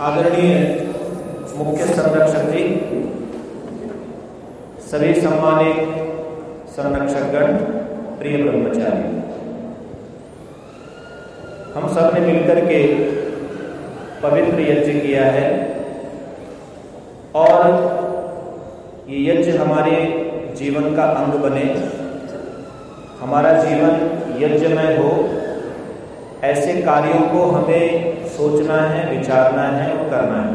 आदरणीय मुख्य संरक्षक जी, सभी सम्मानित संरक्षकगण, प्रिय ब्रह्मचारी, हम सबने मिलकर के पवित्र यज्ञ किया है और ये यज्ञ हमारे जीवन का अंग बने। हमारा जीवन यज्ञमय हो, ऐसे कार्यों को हमें सोचना है, विचारना है और करना है।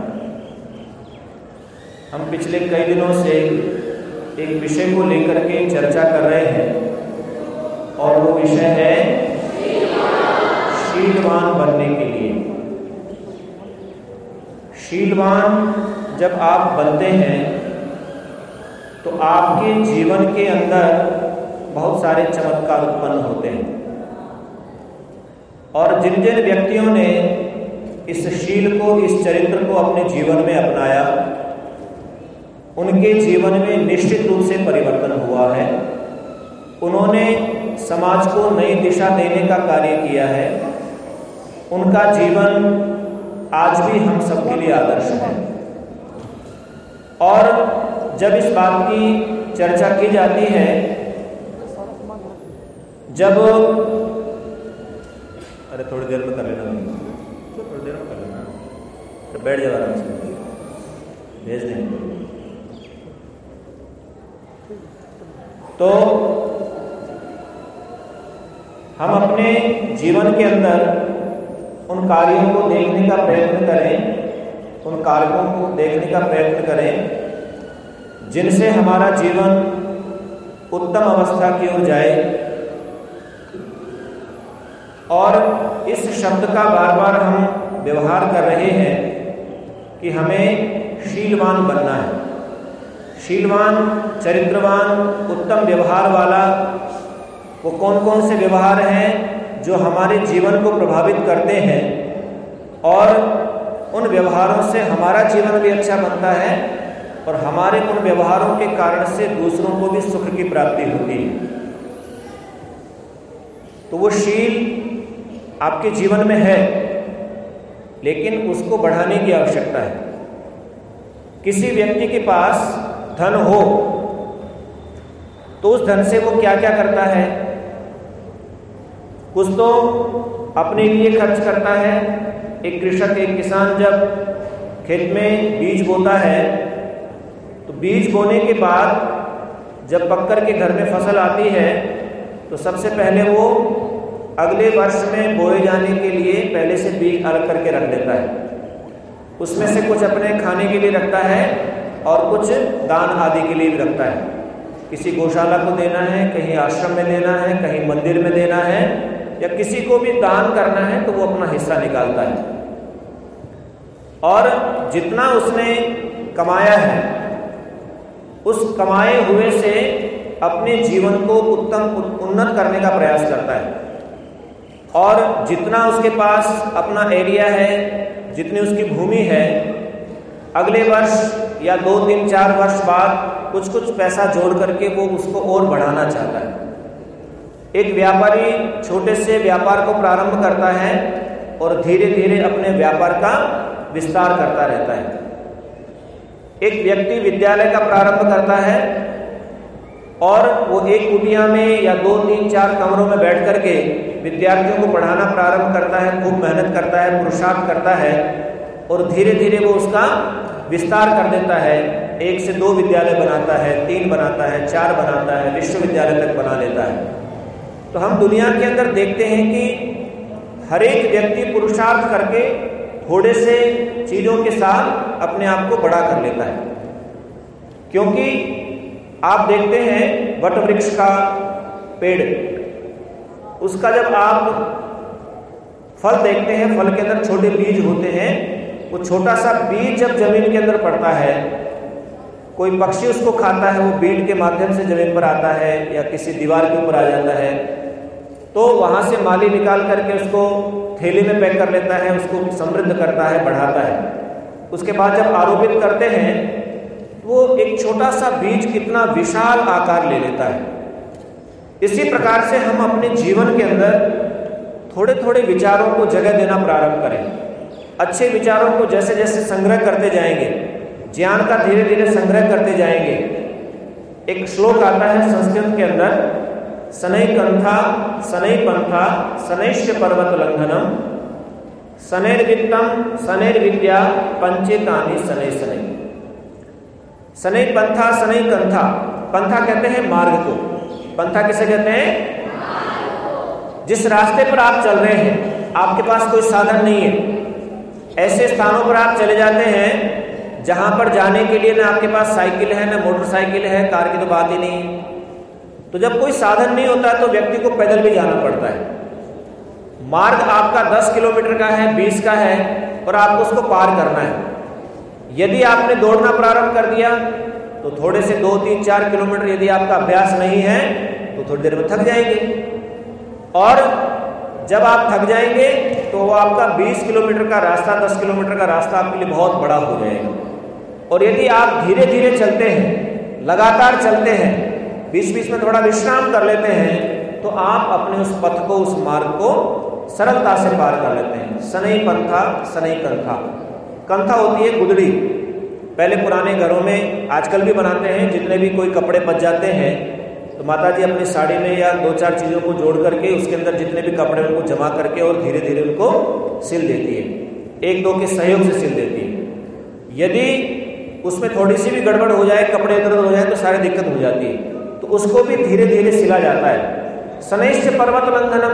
हम पिछले कई दिनों से एक विषय को लेकर के चर्चा कर रहे हैं और वो विषय है शीलवान बनने के लिए। शीलवान जब आप बनते हैं तो आपके जीवन के अंदर बहुत सारे चमत्कार उत्पन्न होते हैं। और जिन जिन व्यक्तियों ने इस शील को, इस चरित्र को अपने जीवन में अपनाया। उनके जीवन में निश्चित रूप से परिवर्तन हुआ है। उन्होंने समाज को नई दिशा देने का कार्य किया है। उनका जीवन आज भी हम सबके लिए आदर्श है। और जब इस बात की चर्चा की जाती है, जब अरे थोड़ी देर में कर लेना थोड़ी देर में कर लेना तो बैठ जाओ आराम से। भेज देंगे। तो हम अपने जीवन के अंदर उन कार्यों को देखने का प्रयत्न करें, उन कारकों को देखने का प्रयत्न करें, जिनसे हमारा जीवन उत्तम अवस्था की ओर जाए। और इस शब्द का बार बार हम व्यवहार कर रहे हैं। कि हमें शीलवान बनना है। शीलवान, चरित्रवान, उत्तम व्यवहार वाला, वो कौन कौन से व्यवहार हैं जो हमारे जीवन को प्रभावित करते हैं और उन व्यवहारों से हमारा जीवन भी अच्छा बनता है और हमारे उन व्यवहारों के कारण से दूसरों को भी सुख की प्राप्ति होती है। तो वो शील आपके जीवन में है। लेकिन उसको बढ़ाने की आवश्यकता है। किसी व्यक्ति के पास धन हो तो उस धन से वो क्या क्या करता है? कुछ तो अपने लिए खर्च करता है। एक कृषक, एक किसान जब खेत में बीज बोता है तो बीज बोने के बाद जब पक्कर के घर में फ़सल आती है तो सबसे पहले वो अगले वर्ष में बोए जाने के लिए पहले से बीज अलग करके रख देता है। उसमें से कुछ अपने खाने के लिए रखता है और कुछ दान आदि के लिए भी रखता है। किसी गौशाला को देना है, कहीं आश्रम में देना है, कहीं मंदिर में देना है या किसी को भी दान करना है तो वो अपना हिस्सा निकालता है। और जितना उसने कमाया है, उस कमाए हुए से अपने जीवन को उत्तम उन्नत करने का प्रयास करता है। और जितना उसके पास अपना एरिया है, जितनी उसकी भूमि है, अगले वर्ष या दो, तीन, चार वर्ष बाद कुछ कुछ पैसा जोड़ करके वो उसको और बढ़ाना चाहता है। एक व्यापारी छोटे से व्यापार को प्रारंभ करता है और धीरे धीरे अपने व्यापार का विस्तार करता रहता है। एक व्यक्ति विद्यालय का प्रारंभ करता है और वो एक कुटिया में या दो, तीन, चार कमरों में बैठ करके विद्यार्थियों को पढ़ाना प्रारंभ करता है, खूब मेहनत करता है, पुरुषार्थ करता है और धीरे धीरे वो उसका विस्तार कर देता है। एक से दो विद्यालय बनाता है, तीन बनाता है, चार बनाता है, विश्वविद्यालय तक बना लेता है। तो हम दुनिया के अंदर देखते हैं कि हर एक व्यक्ति पुरुषार्थ करके थोड़े से चीज़ों के साथ अपने आप को बड़ा कर लेता है। क्योंकि आप देखते हैं वट वृक्ष का पेड़। उसका जब आप फल देखते हैं, फल के अंदर छोटे बीज होते हैं, वो छोटा सा बीज जब ज़मीन के अंदर पड़ता है, कोई पक्षी उसको खाता है, वो बीट के माध्यम से ज़मीन पर आता है या किसी दीवार के ऊपर आ जाता है तो वहाँ से माली निकाल करके उसको थैली में पैक कर लेता है, उसको समृद्ध करता है, बढ़ाता है। उसके बाद जब आरोपित करते हैं वो एक छोटा सा बीज कितना विशाल आकार ले लेता है। इसी प्रकार से हम अपने जीवन के अंदर थोड़े थोड़े विचारों को जगह देना प्रारंभ करें। अच्छे विचारों को जैसे जैसे संग्रह करते जाएँगे, ज्ञान का धीरे धीरे संग्रह करते जाएँगे। एक श्लोक आता है संस्कृत के अंदर, सनई कंथा, सनई पंथा सनैश्य पर्वत लंघनम, सनैर्वित्तम, सनैर्विद्या, पंचेतानी सनई सनई सनई पंथा, सनई कंथा। पंथा कहते हैं मार्ग को। पंथा किसे कहते हैं? जिस रास्ते पर आप चल रहे हैं, आपके पास कोई साधन नहीं है। ऐसे स्थानों पर आप चले जाते हैं, जहाँ पर जाने के लिए ना आपके पास साइकिल है, ना मोटरसाइकिल है, कार की तो बात ही नहीं। है तो जब कोई साधन नहीं होता तो व्यक्ति को पैदल भी जाना पड़ता है। मार्ग आपका 10 किलोमीटर का है 20 का है, और आपको उसको पार करना है। यदि आपने दौड़ना प्रारंभ कर दिया तो थोड़े से दो, तीन, चार किलोमीटर यदि आपका अभ्यास नहीं है तो थोड़ी देर में थक जाएँगे। और जब आप थक जाएँगे तो वो आपका 20 किलोमीटर का रास्ता 10 किलोमीटर का रास्ता आपके लिए बहुत बड़ा हो जाएगा। और यदि आप धीरे धीरे चलते हैं, लगातार चलते हैं बीच बीच में थोड़ा विश्राम कर लेते हैं तो आप अपने उस पथ को, उस मार्ग को सरलता से पार कर लेते हैं। सनई पंथा सनई कंथा कंथा होती है गुदड़ी। पहले पुराने घरों में आजकल भी बनाते हैं, जितने भी कोई कपड़े बच जाते हैं तो माता जी अपनी साड़ी में या दो चार चीज़ों को जोड़ करके उसके अंदर जितने भी कपड़े उनको जमा करके और धीरे धीरे उनको सिल देती है। एक दो के सहयोग से सिल देती है। यदि उसमें थोड़ी सी भी गड़बड़ हो जाए, कपड़े इधर हो जाए तो सारी दिक्कत हो जाती है। तो उसको भी धीरे धीरे सिला जाता है। सनैश पर्वत लंघनम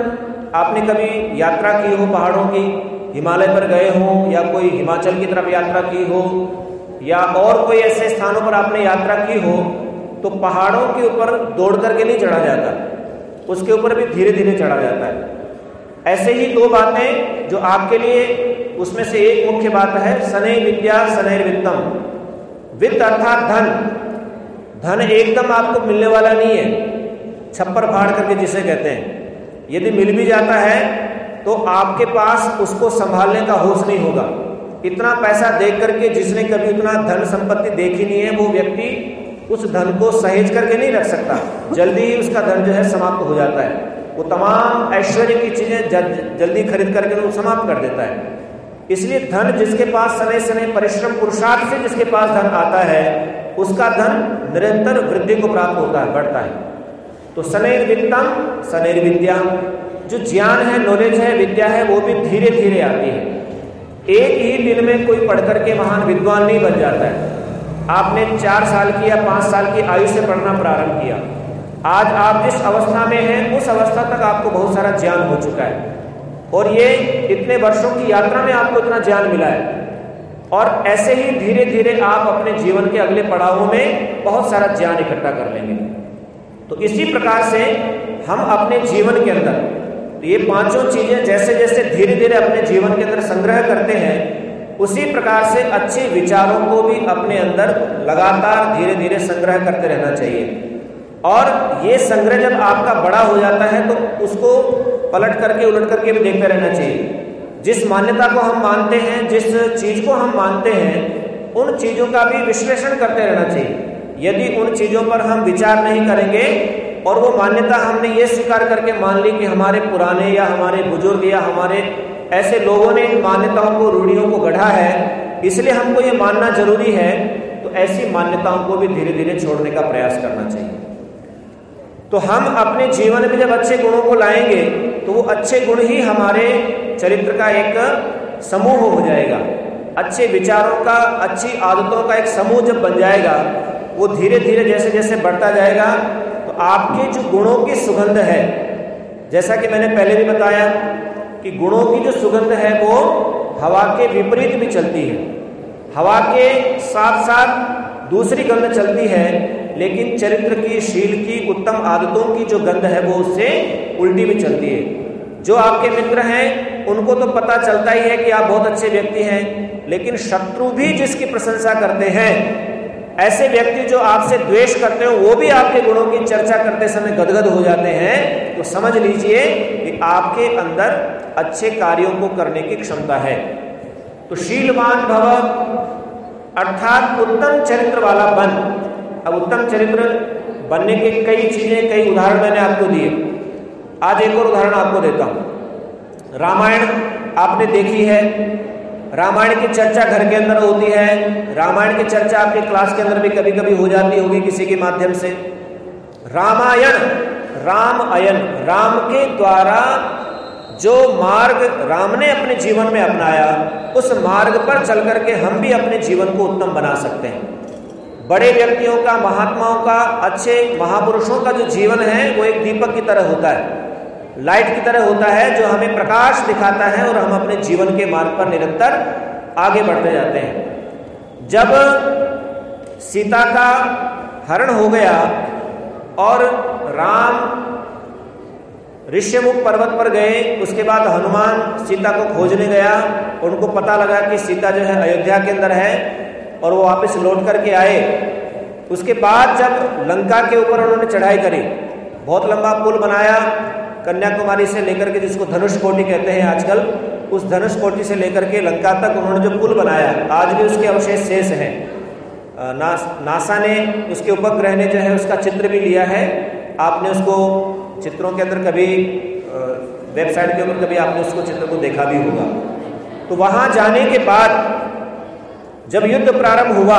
आपने कभी यात्रा की हो पहाड़ों की? हिमालय पर गए हो, या कोई हिमाचल की तरफ़ यात्रा की हो, या और कोई ऐसे स्थानों पर आपने यात्रा की हो तो पहाड़ों के ऊपर दौड़ करके नहीं चढ़ा जाता। उसके ऊपर भी धीरे धीरे चढ़ा जाता है। ऐसे ही दो बातें जो आपके लिए, उसमें से एक मुख्य बात है सनय विद्या सनय वित्तम। वित्त अर्थात धन। धन एकदम आपको मिलने वाला नहीं है। छप्पर फाड़ करके जिसे कहते हैं। यदि मिल भी जाता है तो आपके पास उसको संभालने का होश नहीं होगा। इतना पैसा देख करके जिसने कभी उतना धन संपत्ति देखी नहीं है, वो व्यक्ति उस धन को सहेज करके नहीं रख सकता। जल्दी ही उसका धन जो है समाप्त हो जाता है। वो तमाम ऐश्वर्य की चीज़ें जल्दी खरीद करके वो समाप्त कर देता है। इसलिए धन जिसके पास सने सने परिश्रम, पुरुषार्थ से जिसके पास धन आता है, उसका धन निरंतर वृद्धि को प्राप्त होता है, बढ़ता है। तो सनैर वित्तम सनैर विद्या जो ज्ञान है नॉलेज है, विद्या है, वो भी धीरे धीरे आती है। एक ही दिन में कोई पढ़ करके महान विद्वान नहीं बन जाता है। आपने चार साल की या पाँच साल की आयु से पढ़ना प्रारंभ किया। आज आप जिस अवस्था में हैं, उस अवस्था तक आपको बहुत सारा ज्ञान हो चुका है। और ये इतने वर्षों की यात्रा में आपको इतना ज्ञान मिला है। और ऐसे ही धीरे धीरे आप अपने जीवन के अगले पड़ावों में बहुत सारा ज्ञान इकट्ठा कर लेंगे। तो इसी प्रकार से हम अपने जीवन के अंदर तो ये पाँचों चीज़ें जैसे जैसे धीरे धीरे अपने जीवन के अंदर संग्रह करते हैं, उसी प्रकार से अच्छे विचारों को भी अपने अंदर लगातार धीरे धीरे संग्रह करते रहना चाहिए। और ये संग्रह जब आपका बड़ा हो जाता है तो उसको पलट करके, उलट करके भी देखते रहना चाहिए। जिस मान्यता को हम मानते हैं, जिस चीज़ को हम मानते हैं, उन चीज़ों का भी विश्लेषण करते रहना चाहिए। यदि उन चीज़ों पर हम विचार नहीं करेंगे और वो मान्यता हमने ये स्वीकार करके मान ली कि हमारे पुराने या हमारे बुज़ुर्ग या हमारे ऐसे लोगों ने इन मान्यताओं को, रूढ़ियों को गढ़ा है, इसलिए हमको ये मानना ज़रूरी है तो ऐसी मान्यताओं को भी धीरे धीरे छोड़ने का प्रयास करना चाहिए। तो हम अपने जीवन में जब अच्छे गुणों को लाएँगे तो वो अच्छे गुण ही हमारे चरित्र का एक समूह हो जाएगा। अच्छे विचारों का, अच्छी आदतों का एक समूह जब बन जाएगा, वो धीरे धीरे जैसे जैसे बढ़ता जाएगा आपके जो गुणों की सुगंध है, जैसा कि मैंने पहले भी बताया कि गुणों की जो सुगंध है वो हवा के विपरीत भी चलती है। हवा के साथ साथ दूसरी गंध चलती है, लेकिन चरित्र की, शील की, उत्तम आदतों की जो गंध है वो उससे उल्टी भी चलती है। जो आपके मित्र हैं, उनको तो पता चलता ही है कि आप बहुत अच्छे व्यक्ति हैं, लेकिन शत्रु भी जिसकी प्रशंसा करते हैं ऐसे व्यक्ति जो आपसे द्वेष करते हो, वो भी आपके गुणों की चर्चा करते समय गदगद हो जाते हैं तो समझ लीजिए कि आपके अंदर अच्छे कार्यों को करने की क्षमता है। तो शीलवान भव, अर्थात उत्तम चरित्र वाला बन। अब उत्तम चरित्र बनने के कई चीज़ें, कई उदाहरण मैंने आपको दिए। आज एक और उदाहरण आपको देता हूँ। रामायण आपने देखी है रामायण की चर्चा घर के अंदर होती है। रामायण की चर्चा आपके क्लास के अंदर भी कभी कभी हो जाती होगी किसी के माध्यम से। रामायण, राम अयन, राम के द्वारा जो मार्ग राम ने अपने जीवन में अपनाया, उस मार्ग पर चल करके हम भी अपने जीवन को उत्तम बना सकते हैं। बड़े व्यक्तियों का, महात्माओं का, अच्छे महापुरुषों का जो जीवन है, वो एक दीपक की तरह होता है। लाइट की तरह होता है जो हमें प्रकाश दिखाता है और हम अपने जीवन के मार्ग पर निरंतर आगे बढ़ते जाते हैं। जब सीता का हरण हो गया और राम ऋष्यमुख पर्वत पर गए, उसके बाद हनुमान सीता को खोजने गया। उनको पता लगा कि सीता जो है अयोध्या के अंदर है और वो वापस लौट करके आए। उसके बाद जब लंका के ऊपर उन्होंने चढ़ाई करी, बहुत लंबा पुल बनाया कन्याकुमारी से लेकर के जिसको धनुष कोटि कहते हैं आजकल उस धनुष कोटि से लेकर के लंका तक उन्होंने जो पुल बनाया आज भी उसके अवशेष शेष हैं। नास, नासा ने उसके उपग्रह ने जो है उसका चित्र भी लिया है। आपने उसको चित्रों के अंदर कभी वेबसाइट के ऊपर कभी आपने उसको चित्र को देखा भी होगा। तो वहाँ जाने के बाद जब युद्ध प्रारंभ हुआ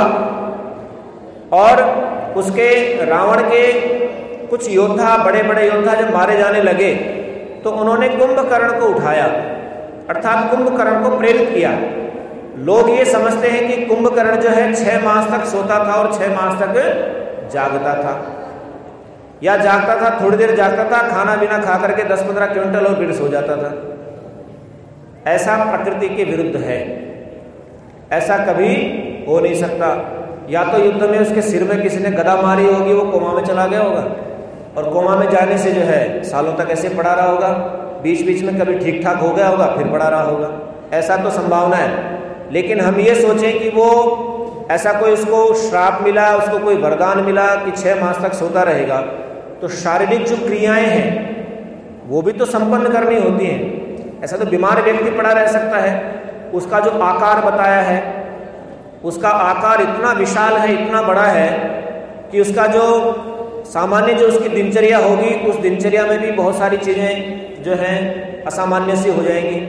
और उसके रावण के कुछ योद्धा बड़े बड़े योद्धा जब मारे जाने लगे तो उन्होंने कुंभकर्ण को उठाया, अर्थात कुंभकर्ण को प्रेरित किया। लोग ये समझते हैं कि कुंभकर्ण जो है छह मास तक सोता था और छह मास तक जागता था। या जागता था, थोड़ी देर जागता था खाना बिना खा करके दस पंद्रह क्विंटल और फिर सो जाता था। ऐसा प्रकृति के विरुद्ध है। ऐसा कभी हो नहीं सकता। या तो युद्ध में उसके सिर में किसी ने गदा मारी होगी, वो कोमा में चला गया होगा। और कोमा में जाने से जो है, सालों तक ऐसे पड़ा रहा होगा बीच बीच में कभी ठीक ठाक हो गया होगा, फिर पड़ा रहा होगा। ऐसा तो संभावना है। लेकिन हम ये सोचें कि वो ऐसा कोई उसको श्राप मिला, उसको कोई वरदान मिला कि छह मास तक सोता रहेगा तो शारीरिक जो क्रियाएँ हैं, वो भी तो संपन्न करनी होती हैं। ऐसा तो बीमार व्यक्ति पड़ा रह सकता है। उसका जो आकार बताया है, उसका आकार इतना विशाल है, इतना बड़ा है कि उसका जो सामान्य जो उसकी दिनचर्या होगी, उस दिनचर्या में भी बहुत सारी चीज़ें जो हैं, असामान्य सी हो जाएँगी।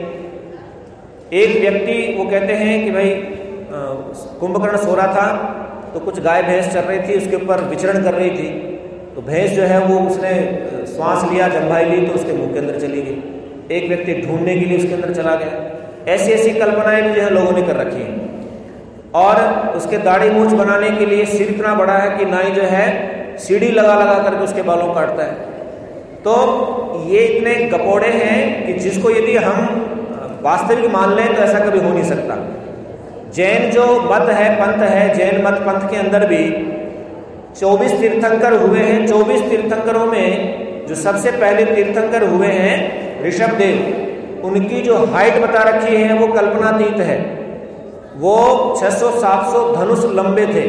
एक व्यक्ति वो कहते हैं कि भाई कुंभकर्ण सो रहा था तो कुछ गाय भैंस चल रही थी, उसके ऊपर विचरण कर रही थी। तो भैंस जो है वो उसने श्वास लिया जम्भाई ली तो उसके मुँह के अंदर चली गई। एक व्यक्ति ढूँढने के लिए उसके अंदर चला गया। ऐसी ऐसी कल्पनाएँ भी जो है लोगों ने कर रखी है। और उसके दाढ़ी मूछ बनाने के लिए सिर इतना बड़ा है कि नाई जो है सीढ़ी लगा लगा करके उसके बालों काटता है। तो ये इतने गपोड़े हैं कि जिसको यदि हम वास्तविक मान लें तो ऐसा कभी हो नहीं सकता। जैन जो मत है, पंथ है, जैन मत पंथ के अंदर भी 24 तीर्थंकर हुए हैं। 24 तीर्थंकरों में जो सबसे पहले तीर्थंकर हुए हैं ऋषभ देव उनकी जो हाइट बता रखी है वो कल्पनातीत है। वो 600-700 धनुष लंबे थे।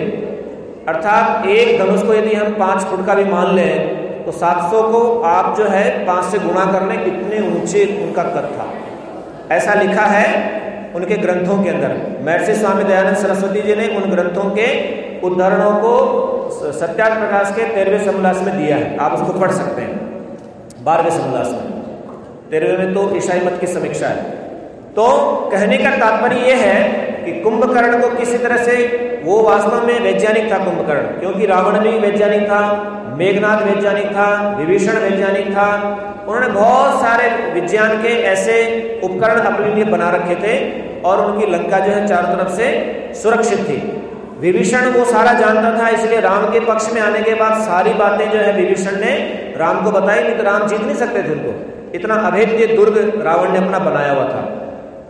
अर्थात एक धनुष को यदि हम पाँच फुट का भी मान लें तो 700 को आप जो है पाँच से गुणा कर लें कितने ऊँचे उनका कद था। ऐसा लिखा है उनके ग्रंथों के अंदर। महर्षि स्वामी दयानंद सरस्वती जी ने उन ग्रंथों के उदाहरणों को सत्याग प्रकाश के तेरहवें समोल्लास में दिया है। आप उसको पढ़ सकते हैं। बारहवें समोल्लास में। तेरहवें में तो ईसाई मत की समीक्षा है। तो कहने का तात्पर्य यह है कि कुंभकर्ण को किसी तरह से, वो वास्तव में वैज्ञानिक था कुंभकर्ण, क्योंकि रावण भी वैज्ञानिक था मेघनाथ वैज्ञानिक था, विभीषण वैज्ञानिक था, उन्होंने बहुत सारे विज्ञान के ऐसे उपकरण अपने लिए बना रखे थे और उनकी लंका जो है चारों तरफ़ से सुरक्षित थी। विभीषण वो सारा जानता था, इसलिए राम के पक्ष में आने के बाद सारी बातें जो है विभीषण ने राम को बताई, नहीं तो राम जीत नहीं सकते थे उनको। इतना अभेद्य दुर्ग रावण ने अपना बनाया हुआ था।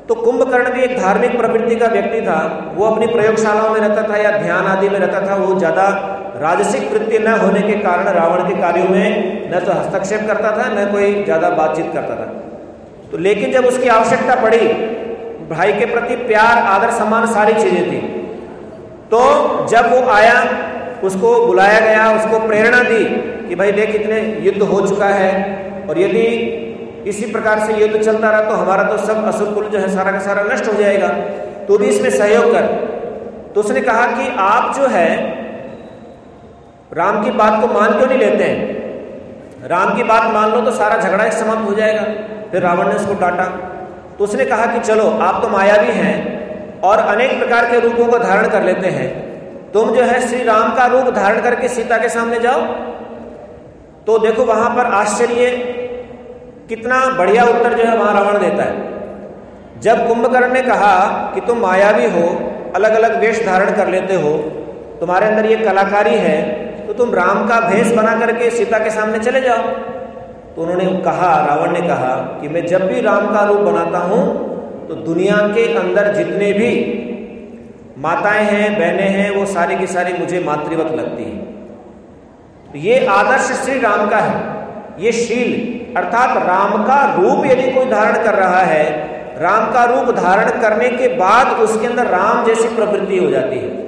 तो कुंभकर्ण भी एक धार्मिक प्रवृत्ति का व्यक्ति था। वो अपनी प्रयोगशालाओं में रहता था या ध्यान आदि में रहता था। वो ज़्यादा राजसिक वृत्ति न होने के कारण रावण के कार्यों में न तो हस्तक्षेप करता था, न कोई ज़्यादा बातचीत करता था। तो लेकिन जब उसकी आवश्यकता पड़ी, भाई के प्रति प्यार, आदर, सम्मान सारी चीज़ें थी। तो जब वो आया, उसको बुलाया गया, उसको प्रेरणा दी कि भाई देख, इतने युद्ध हो चुका है और यदि इसी प्रकार से युद्ध चलता रहा तो हमारा तो सब असुर कुल जो है सारा का सारा नष्ट हो जाएगा। तो भी इसमें सहयोग कर। तो उसने कहा कि आप जो है, राम की बात को मान क्यों नहीं लेते हैं? राम की बात मान लो तो सारा झगड़ा एक समाप्त हो जाएगा। फिर रावण ने उसको डांटा। तो उसने कहा कि चलो, आप तो मायावी हैं और अनेक प्रकार के रूपों को धारण कर लेते हैं। तुम जो है श्री राम का रूप धारण करके सीता के सामने जाओ। तो देखो वहाँ पर आश्चर्य कितना बढ़िया उत्तर जो है वहाँ रावण देता है। जब कुंभकर्ण ने कहा कि तुम मायावी हो अलग अलग वेश धारण कर लेते हो, तुम्हारे अंदर ये कलाकारी है तो तुम राम का भेष बना करके सीता के सामने चले जाओ। तो उन्होंने कहा, रावण ने कहा कि मैं जब भी राम का रूप बनाता हूँ तो दुनिया के अंदर जितने भी माताएँ हैं, बहनें हैं, वो सारी की सारी मुझे मातृवत लगती हैं। तो ये आदर्श श्री राम का है, ये शील अर्थात राम का रूप यदि कोई धारण कर रहा है, राम का रूप धारण करने के बाद उसके अंदर राम जैसी प्रवृत्ति हो जाती है।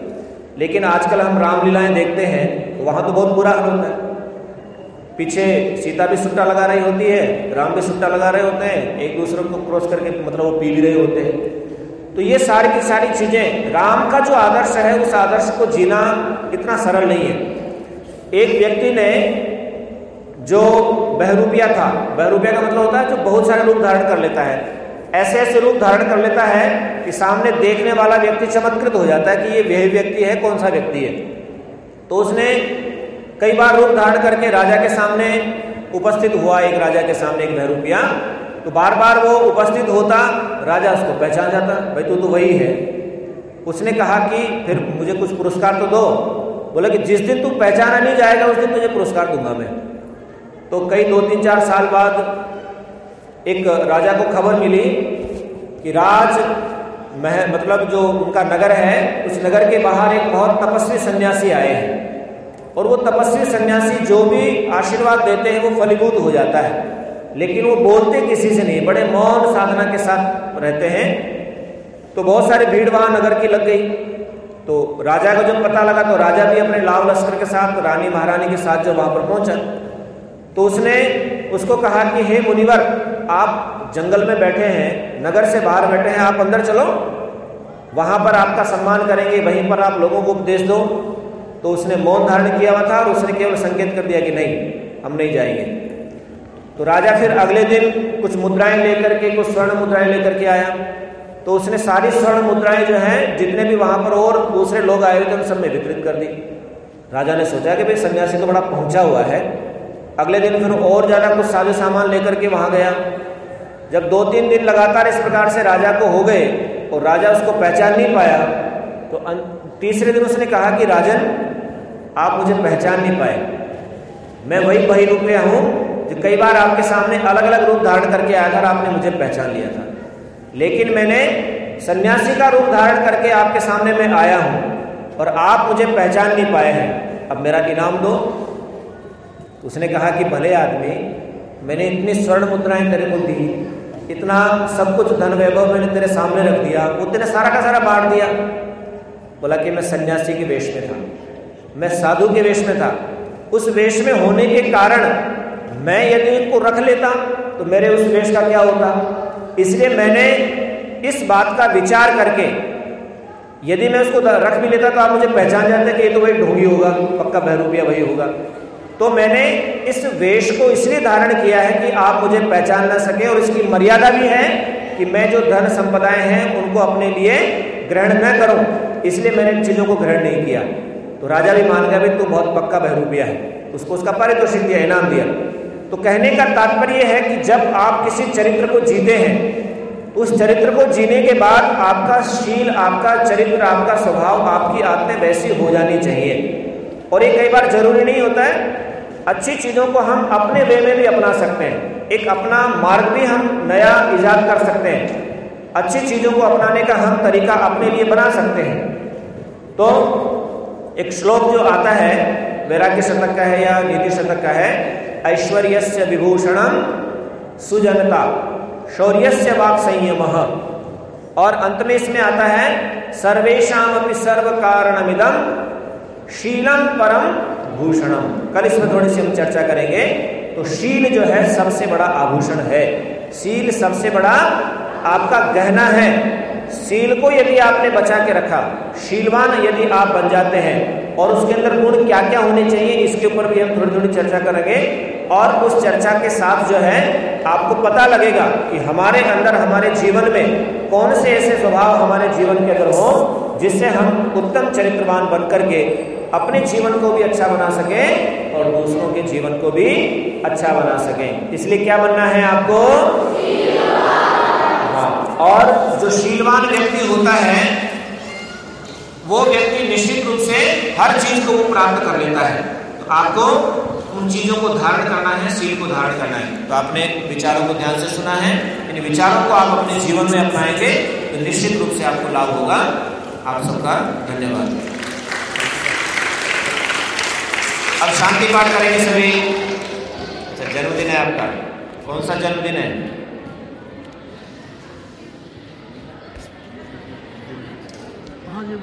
लेकिन आजकल हम रामलीलाएँ देखते हैं तो वहाँ तो बहुत बुरा होता है। पीछे सीता भी सुट्टा लगा रही होती है, राम भी सुट्टा लगा रहे होते हैं, एक दूसरे को क्रॉस करके मतलब वो पी भी रहे होते हैं। तो ये सारी की सारी चीज़ें, राम का जो आदर्श है, उस आदर्श को जीना इतना सरल नहीं है। एक व्यक्ति ने जो बहरूपिया था। बहरूपिया का मतलब होता है जो बहुत सारे रूप धारण कर लेता है। ऐसे ऐसे रूप धारण कर लेता है कि सामने देखने वाला व्यक्ति चमत्कृत हो जाता है कि ये वही व्यक्ति है, कौन सा व्यक्ति है। तो उसने कई बार रूप धारण करके राजा के सामने उपस्थित हुआ, एक राजा के सामने एक बहरूपिया। तो बार बार वो उपस्थित होता, राजा उसको पहचान जाता, भाई तू तो वही है। उसने कहा कि, फिर मुझे कुछ पुरस्कार तो दो। बोला कि, जिस दिन तू पहचाना नहीं जाएगा, उस दिन तुझे पुरस्कार दूँगा मैं। तो कई दो तीन चार साल बाद एक राजा को खबर मिली कि राज मह मतलब जो उनका नगर है, उस नगर के बाहर एक बहुत तपस्वी सन्यासी आए हैं। और वो तपस्वी सन्यासी जो भी आशीर्वाद देते हैं, वो फलीभूत हो जाता है। लेकिन वो बोलते किसी से नहीं, बड़े मौन साधना के साथ रहते हैं। तो बहुत सारी भीड़ वहाँ नगर की लग गई। तो राजा को जब पता लगा तो राजा भी अपने लाव लश्कर के साथ, रानी महारानी के साथ जब वहाँ पर पहुँचा। तो उसने उसको कहा कि, हे मुनिवर, आप जंगल में बैठे हैं, नगर से बाहर बैठे हैं, आप अंदर चलो। वहाँ पर आपका सम्मान करेंगे, वहीं पर आप लोगों को उपदेश दो। तो उसने मौन धारण किया हुआ था और उसने केवल संकेत कर दिया कि, नहीं, हम नहीं जाएँगे। तो राजा फिर अगले दिन कुछ मुद्राएँ लेकर के, कुछ स्वर्ण मुद्राएँ लेकर के आया। तो उसने सारी स्वर्ण मुद्राएँ जो हैं, जितने भी वहाँ पर और दूसरे लोग आए हुए थे, उन सब में वितरित कर दी। राजा ने सोचा कि, भाई, सन्यासी तो बड़ा पहुँचा हुआ है। अगले दिन फिर और ज़्यादा कुछ साजो सामान लेकर के वहाँ गया। जब दो तीन दिन लगातार इस प्रकार से राजा को हो गए और राजा उसको पहचान नहीं पाया तो तीसरे दिन उसने कहा कि, राजन, आप मुझे पहचान नहीं पाए। मैं वही वही रूप में हूँ जो कई बार आपके सामने अलग अलग रूप धारण करके आया था आपने मुझे पहचान लिया था। लेकिन मैंने सन्यासी का रूप धारण करके आपके सामने मैं आया हूँ और आप मुझे पहचान नहीं पाए हैं। अब मेरा इनाम दो। तो उसने कहा कि भले आदमी, मैंने इतनी स्वर्ण मुद्राएँ तेरे को दी, इतना सब कुछ धन वैभव मैंने तेरे सामने रख दिया, वो तेने सारा का सारा बांट दिया। बोला कि मैं सन्यासी के वेश में था, मैं साधु के वेश में था। उस वेश में होने के कारण मैं यदि उनको रख लेता तो मेरे उस वेश का क्या होता? इसलिए मैंने इस बात का विचार करके, यदि मैं उसको रख भी लेता तो आप मुझे पहचान जाते कि ये तो वही ढोंगी होगा, पक्का बहरूपिया वही होगा। तो मैंने इस वेश को इसलिए धारण किया है कि आप मुझे पहचान ना सके और इसकी मर्यादा भी है कि मैं जो धन संपदाएँ हैं, उनको अपने लिए ग्रहण न करूँ। इसलिए मैंने इन चीज़ों को ग्रहण नहीं किया। तो राजा भी मान गया भाई तू बहुत पक्का बहरूपिया है। उसको उसका पारितोषिक दिया, इनाम दिया। तो कहने का तात्पर्य है कि जब आप किसी चरित्र को जीते हैं, उस चरित्र को जीने के बाद आपका शील, आपका चरित्र, आपका स्वभाव, आपकी आदतें वैसी हो जानी चाहिए। और ये कई बार ज़रूरी नहीं होता है अच्छी चीज़ों को हम अपने वे में भी अपना सकते हैं। एक अपना मार्ग भी हम नया ईजाद कर सकते हैं। अच्छी चीज़ों को अपनाने का हम तरीका अपने लिए बना सकते हैं। तो एक श्लोक जो आता है वैराग्य शतक का है या नीति शतक का है ऐश्वर्य से विभूषणम सुजनता शौर्य से वाक संयम और अंत में इसमें आता है सर्वेशा सर्व कारणमिदम शीलम परम भूषणम कल इसमें थोड़ी सी हम चर्चा करेंगे। तो शील जो है, सबसे बड़ा आभूषण है। शील सबसे बड़ा आपका गहना है। शील को यदि आपने बचा के रखा, शीलवान यदि आप बन जाते हैं, और उसके अंदर गुण क्या क्या होने चाहिए, इसके ऊपर भी हम थोड़ी थोड़ी चर्चा करेंगे। और उस चर्चा के साथ जो है, आपको पता लगेगा कि हमारे अंदर, हमारे जीवन में कौन से ऐसे स्वभाव हमारे जीवन के अंदर हो, जिससे हम उत्तम चरित्रवान बनकर के अपने जीवन को भी अच्छा बना सके और दूसरों के जीवन को भी अच्छा बना सके। इसलिए क्या बनना है आपको? हाँ। और जो शीलवान व्यक्ति होता है, वो व्यक्ति निश्चित रूप से हर चीज़ को वो प्राप्त कर लेता है। तो आपको उन चीज़ों को धारण करना है, शील को धारण करना है। तो आपने विचारों को ध्यान से सुना है। इन विचारों को आप अपने जीवन में अपनाएँगे तो निश्चित रूप से आपको लाभ होगा। आप सबका धन्यवाद। अब शांति पाठ करेंगे सभी। अच्छा जन्मदिन है आपका। कौन सा जन्मदिन है? हाँ जी